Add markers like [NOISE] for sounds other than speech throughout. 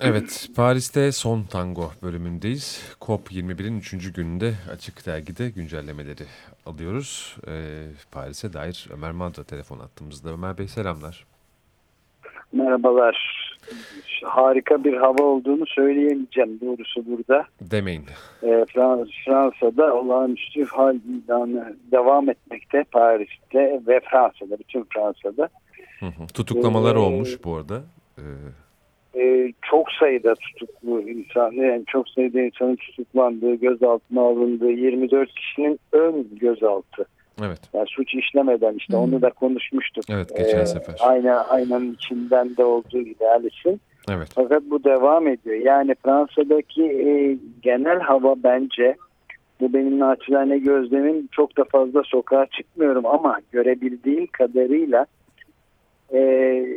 Evet, Paris'te Son Tango bölümündeyiz. COP21'in 3. gününde Açık Dergi'de güncellemeleri alıyoruz. Ee, Paris'e dair Ömer Madra telefon attığımızda. Ömer Bey selamlar. Merhabalar. Harika bir hava olduğunu söyleyemeyeceğim doğrusu burada. Demeyin. Ee, Frans Fransa'da olağanüstü hal ilanı devam etmekte Paris'te ve Fransa'da, bütün Fransa'da. Hı hı. Tutuklamalar ee, olmuş bu arada. Ee, e, çok sayıda tutuklu insan, yani çok sayıda insanın tutuklandığı, gözaltına alındığı 24 kişinin ön gözaltı. Evet. Yani suç işlemeden işte hmm. onu da konuşmuştuk. Evet geçen ee, sefer. Aynı aynanın içinden de olduğu gibi Alice'in. Evet. Fakat bu devam ediyor. Yani Fransa'daki e, genel hava bence bu benim naçizane gözlemim çok da fazla sokağa çıkmıyorum ama görebildiğim kadarıyla e,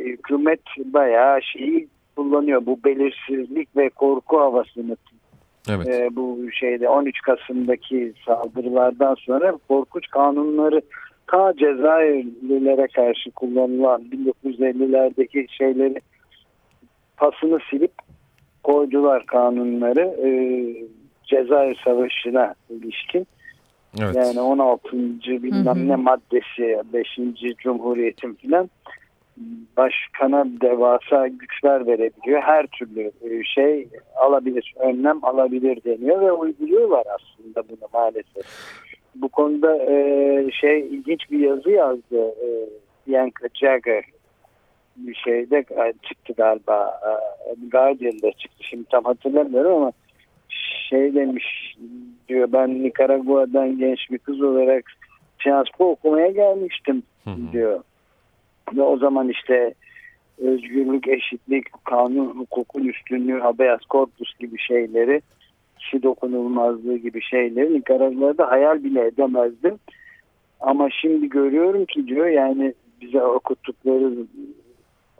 hükümet bayağı şeyi kullanıyor. Bu belirsizlik ve korku havasını evet. e, bu şeyde 13 Kasım'daki saldırılardan sonra korkunç kanunları ta Cezayirlilere karşı kullanılan 1950'lerdeki şeyleri pasını silip koydular kanunları e, Cezayir Savaşı'na ilişkin. Evet. Yani 16. bilmem hı hı. ne maddesi 5. Cumhuriyet'in filan başkana devasa güçler verebiliyor. Her türlü e, şey alabilir, önlem alabilir deniyor ve uyguluyorlar aslında bunu maalesef. Bu konuda e, şey ilginç bir yazı yazdı e, Bianca Jagger bir şeyde çıktı galiba Guardian'da çıktı şimdi tam hatırlamıyorum ama şey demiş diyor ben Nikaragua'dan genç bir kız olarak Sciences okumaya gelmiştim hı hı. Ve o zaman işte özgürlük, eşitlik, kanun, hukukun üstünlüğü, habeas corpus gibi şeyleri, kişi dokunulmazlığı gibi şeyleri Nikaragua'da hayal bile edemezdim. Ama şimdi görüyorum ki diyor yani bize okuttukları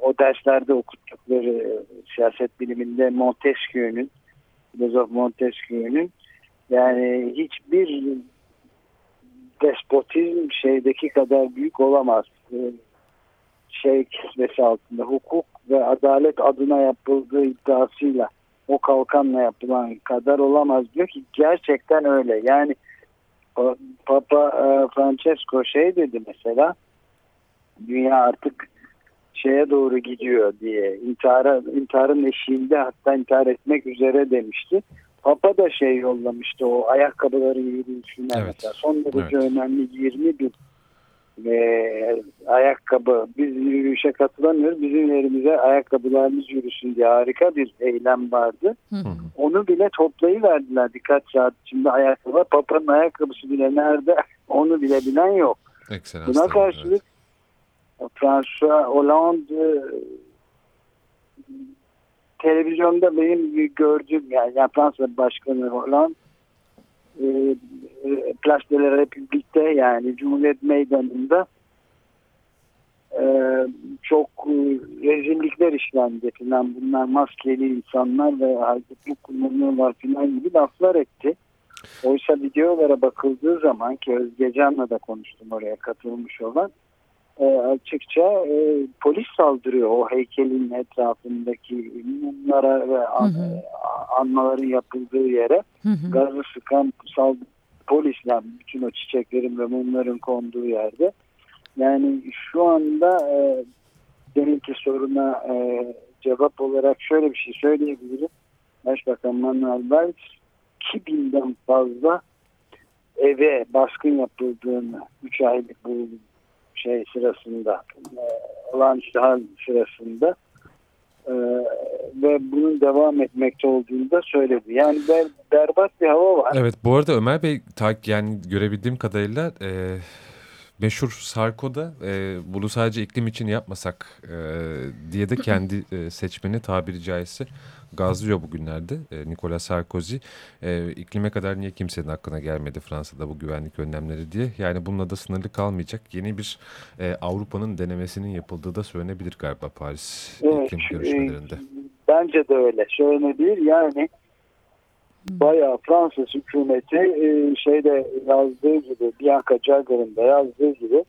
o derslerde okuttukları siyaset biliminde Montesquieu'nun filozof Montesquieu'nun yani hiçbir despotizm şeydeki kadar büyük olamaz şey kisvesi altında hukuk ve adalet adına yapıldığı iddiasıyla o kalkanla yapılan kadar olamaz diyor ki gerçekten öyle. Yani Papa e, Francesco şey dedi mesela dünya artık şeye doğru gidiyor diye intihara, intiharın eşiğinde hatta intihar etmek üzere demişti. Papa da şey yollamıştı o ayakkabıları yürüyüşüne evet. mesela son derece evet. önemli 20 bin e, ayakkabı biz yürüyüşe katılamıyoruz bizim yerimize ayakkabılarımız yürüsün diye harika bir eylem vardı. Hı hı. Onu bile toplayıverdiler birkaç saat içinde ayakkabı. Papa'nın ayakkabısı bile nerede [LAUGHS] onu bile bilen yok. Excellent. Buna karşılık evet. François Hollande televizyonda benim gördüğüm yani, yani Fransa Başkanı Hollande e, Place de la Republik'te yani Cumhuriyet Meydanı'nda e, çok e, rezillikler işlendi filan bunlar maskeli insanlar ve hareketlik kullanıyorlar filan gibi laflar etti. Oysa videolara bakıldığı zaman ki Özgecan'la da konuştum oraya katılmış olan e, açıkça e, polis saldırıyor o heykelin etrafındaki mumlara ve an, hı hı. anmaların yapıldığı yere hı hı. gazı sıkan saldırı polisler bütün o çiçeklerin ve mumların konduğu yerde. Yani şu anda e, deminki soruna e, cevap olarak şöyle bir şey söyleyebilirim. Başbakan Manuel Valls 2000'den fazla eve baskın yapıldığını 3 aylık bu şey sırasında e, hal sırasında e, ve bunun devam etmekte olduğunu da söyledi. Yani ber, berbat bir hava var. Evet bu arada Ömer Bey yani görebildiğim kadarıyla e, meşhur Sarko'da e, bunu sadece iklim için yapmasak e, diye de kendi e, seçmeni tabiri caizse gazlıyor bugünlerde e, Nicolas Sarkozy. E, iklime kadar niye kimsenin aklına gelmedi Fransa'da bu güvenlik önlemleri diye. Yani bununla da sınırlı kalmayacak yeni bir e, Avrupa'nın denemesinin yapıldığı da söylenebilir galiba Paris evet, iklim görüşmelerinde. E, bence de öyle söylenebilir. Yani bayağı Fransız hükümeti e, şeyde yazdığı gibi Bianca Jagger'ın da yazdığı gibi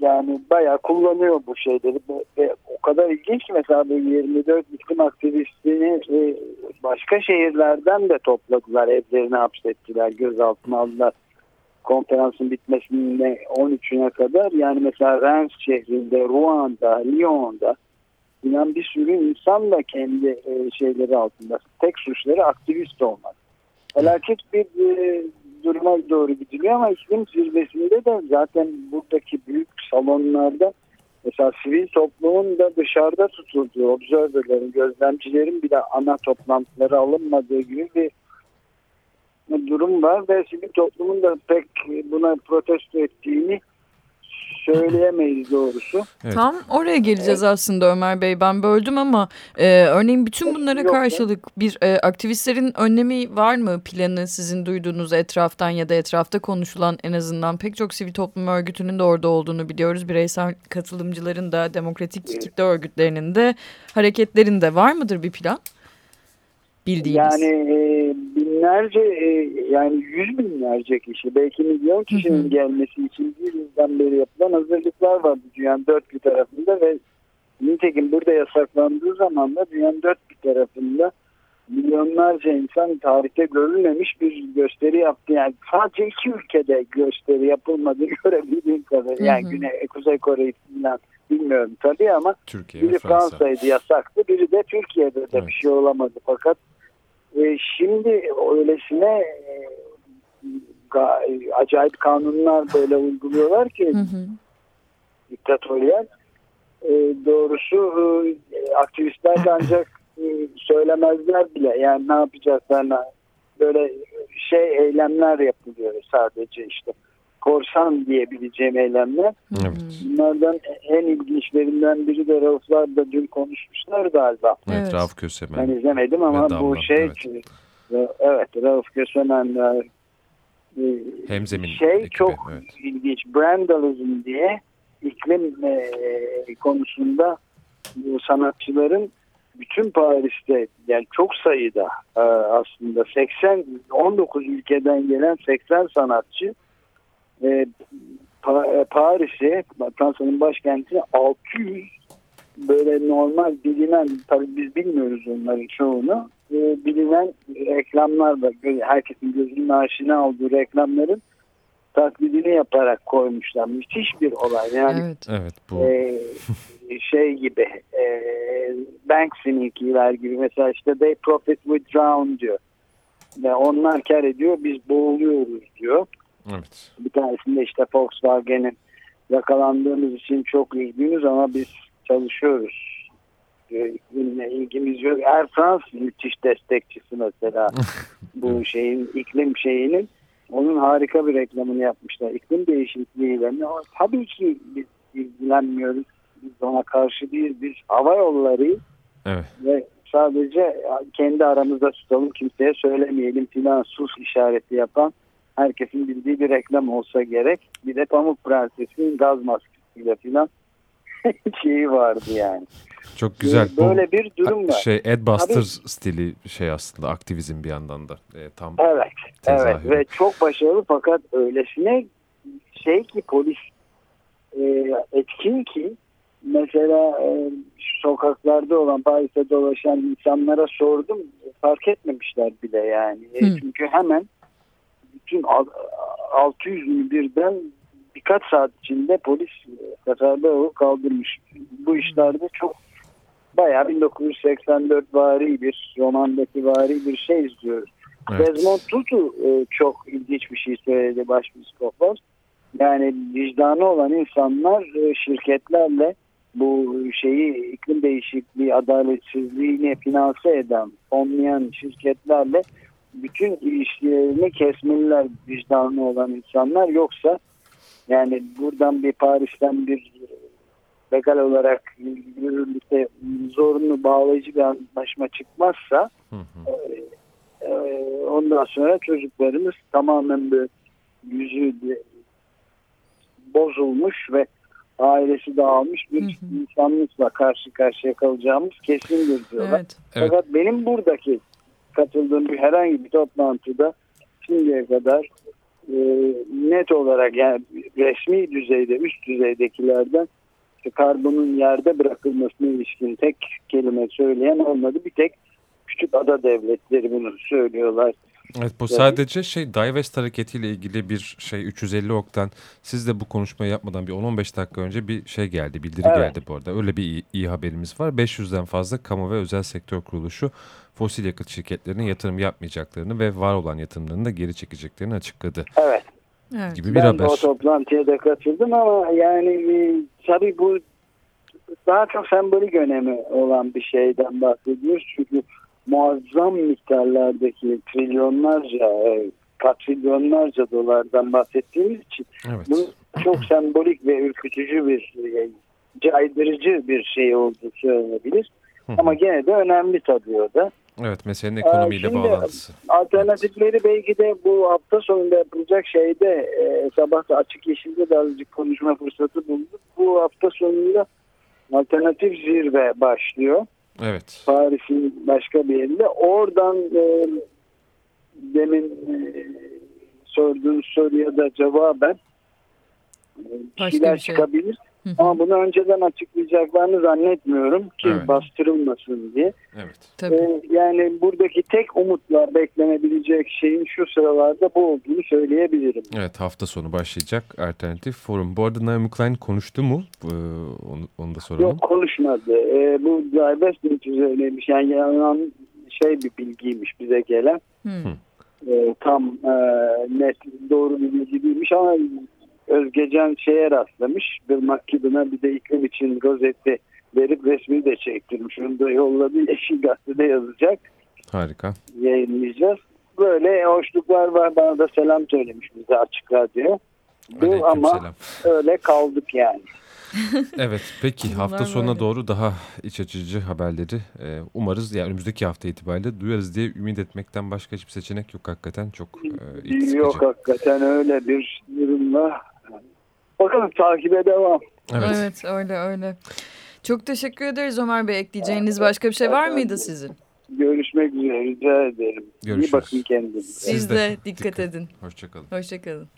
yani bayağı kullanıyor bu şeyleri. Ve o kadar ilginç ki mesela 24 iklim aktivistini başka şehirlerden de topladılar evlerine hapsettiler gözaltına aldılar. Konferansın bitmesine 13'üne kadar yani mesela Reims şehrinde, Ruanda, Lyon'da inan bir sürü insan da kendi e, şeyleri altında. Tek suçları aktivist olmak. Felaket bir e, duruma doğru gidiliyor ama iklim zirvesinde de zaten buradaki büyük salonlarda mesela sivil toplumun da dışarıda tutulduğu, observerlerin, gözlemcilerin bile ana toplantıları alınmadığı gibi bir durum var ve sivil toplumun da pek buna protesto ettiğini söyleyemeyiz doğrusu. Evet. Tam oraya geleceğiz evet. aslında Ömer Bey. Ben böldüm ama e, örneğin bütün bunlara Yok karşılık ya. bir e, aktivistlerin önlemi var mı planı sizin duyduğunuz etraftan ya da etrafta konuşulan en azından pek çok sivil toplum örgütünün de orada olduğunu biliyoruz. Bireysel katılımcıların da demokratik kitle örgütlerinin de hareketlerin de var mıdır bir plan? Bildiğiniz. Yani e, binlerce e, yani yüz binlerce kişi belki milyon kişinin hı hı. gelmesi için bir yıldan beri yapılan hazırlıklar var dünyanın dört bir tarafında ve nitekim burada yasaklandığı zaman da dünyanın dört bir tarafında milyonlarca insan tarihte görülmemiş bir gösteri yaptı. Yani sadece iki ülkede gösteri yapılmadı [LAUGHS] görebildiğim kadar. Yani hı hı. Güney, Kuzey Kore falan bilmiyorum tabii ama Türkiye biri Fransa'ydı yasaktı. Biri de Türkiye'de de evet. bir şey olamadı. Fakat e, şimdi öylesine e, acayip kanunlar böyle uyguluyorlar ki hı. E, doğrusu e, aktivistler de ancak e, söylemezler bile. Yani ne yapacaklarına böyle şey eylemler yapılıyor sadece işte korsan diyebileceğim eylemler. Evet. Bunlardan en ilginçlerinden biri de Rauflar dün konuşmuşlar galiba. Evet, evet. Rauf Kösemen. Ben izlemedim ama bu şey evet, evet Rauf Kösemen e, Hemzemin şey ekibi, çok evet. ilginç. Brandalism diye iklim e, konusunda bu sanatçıların bütün Paris'te yani çok sayıda e, aslında 80 19 ülkeden gelen 80 sanatçı e, pa Paris'e Fransa'nın başkenti 600 böyle normal bilinen tabii biz bilmiyoruz onların çoğunu e, bilinen reklamlar da herkesin gözünün aşina olduğu reklamların taklidini yaparak koymuşlar. Müthiş bir olay. Yani evet, evet bu. E, şey gibi e, Banksy'ninkiler gibi mesela işte they profit with drown diyor. Ve onlar kar ediyor biz boğuluyoruz diyor. Evet. Bir tanesinde işte Volkswagen'in yakalandığımız için çok üzgünüz ama biz çalışıyoruz. İklimle ilgimiz yok. Air France müthiş destekçisi mesela [LAUGHS] bu şeyin iklim şeyinin. Onun harika bir reklamını yapmışlar. İklim değişikliğiyle. Tabii ki biz ilgilenmiyoruz. Biz ona karşı değiliz. Biz hava yolları evet. ve sadece kendi aramızda tutalım kimseye söylemeyelim filan sus işareti yapan herkesin bildiği bir reklam olsa gerek. Bir de Pamuk Prenses'in gaz maskesiyle falan [LAUGHS] şeyi vardı yani. Çok güzel. Böyle bir durum var. Şey Ed Busters Tabii, stili şey aslında aktivizm bir yandan da. E, tam evet. Tezahürü. Evet ve çok başarılı fakat öylesine şey ki polis e, etkin ki mesela e, sokaklarda olan Paris'te dolaşan insanlara sordum fark etmemişler bile yani. E, çünkü hemen bütün 600'ünü birden birkaç saat içinde polis Katar'da kaldırmış. Bu işlerde çok bayağı 1984 vari bir romandaki vari bir şey izliyoruz. Evet. Desmond Tutu e, çok ilginç bir şey söyledi başpiskoplar. Yani vicdanı olan insanlar e, şirketlerle bu şeyi iklim değişikliği adaletsizliğini finanse eden fonlayan şirketlerle bütün ilişkilerini kesmeliler vicdanlı olan insanlar yoksa yani buradan bir Paris'ten bir legal olarak yürürlükte zorunlu bağlayıcı bir anlaşma çıkmazsa hı hı. E, ondan sonra çocuklarımız tamamen bir yüzü bozulmuş ve ailesi dağılmış bir hı hı. insanlıkla karşı karşıya kalacağımız kesindir diyorlar. Evet. Fakat evet. benim buradaki katıldığım bir herhangi bir toplantıda şimdiye kadar e, net olarak yani resmi düzeyde üst düzeydekilerden işte karbonun yerde bırakılmasına ilişkin tek kelime söyleyen olmadı. Bir tek küçük ada devletleri bunu söylüyorlar. Evet bu sadece şey Divest hareketiyle ilgili bir şey 350 oktan siz de bu konuşmayı yapmadan bir 10-15 dakika önce bir şey geldi bildiri Evet. geldi bu arada. Öyle bir iyi, iyi haberimiz var. 500'den fazla kamu ve özel sektör kuruluşu fosil yakıt şirketlerinin yatırım yapmayacaklarını ve var olan yatırımlarını da geri çekeceklerini açıkladı Evet. Evet. gibi bir ben haber. de o toplantıya da katıldım ama yani e, tabii bu daha çok sembolik önemi olan bir şeyden bahsediyoruz. Çünkü muazzam miktarlardaki trilyonlarca, e, katrilyonlarca dolardan bahsettiğimiz için Evet. bu çok sembolik ve ürkütücü bir, e, caydırıcı bir şey olduğu söylenebilir. Ama gene de önemli tabii o da. Evet meselenin ekonomiyle şimdi- bağlantısı. Alternatifleri belki de bu hafta sonunda yapılacak şeyde e, sabah da açık yeşilde de azıcık konuşma fırsatı bulduk. Bu hafta sonunda alternatif zirve başlıyor. Evet. Paris'in başka bir yerinde. Oradan e, demin e, sorduğunuz soruya da cevaben e, bir Başka şeyler bir şey. çıkabilir. Hı hı. Ama bunu önceden açıklayacaklarını zannetmiyorum ki Evet. bastırılmasın diye. Evet. Tabii. Ee, yani buradaki tek umutla beklenebilecek şeyin şu sıralarda bu olduğunu söyleyebilirim. Evet hafta sonu başlayacak alternatif forum. Bu arada Naomi Klein konuştu mu? Ee, onu, onu da soralım. Yok konuşmadı. Ee, bu Divestment üzerineymiş. Yani yanan şey bir bilgiymiş bize gelen. Hı. Ee, tam e, net doğru bir bilgi değilmiş ama Özgecan şeye rastlamış. Bir makibine bir de iklim için rozeti verip resmini de çektirmiş. Onu da yolladı. Yeşil Gazete'de yazacak. Harika. yayınlayacağız. Böyle hoşluklar var. Bana da selam söylemiş bize açık radyo. Bu ama Aleykümselam. öyle kaldık yani. [LAUGHS] Evet peki Bunlar hafta sonuna böyle. doğru daha iç açıcı haberleri e, umarız yani önümüzdeki hafta itibariyle duyarız diye ümit etmekten başka hiçbir seçenek yok hakikaten çok e. Yok hakikaten öyle bir durumda. Bakalım takibe devam. Evet. Evet öyle öyle. Çok teşekkür ederiz Ömer Bey. Ekleyeceğiniz başka bir şey var mıydı sizin? Görüşmek üzere rica ederim. Görüşürüz. İyi bakın kendinize. Siz de dikkat edin. Hoşçakalın. Hoşçakalın.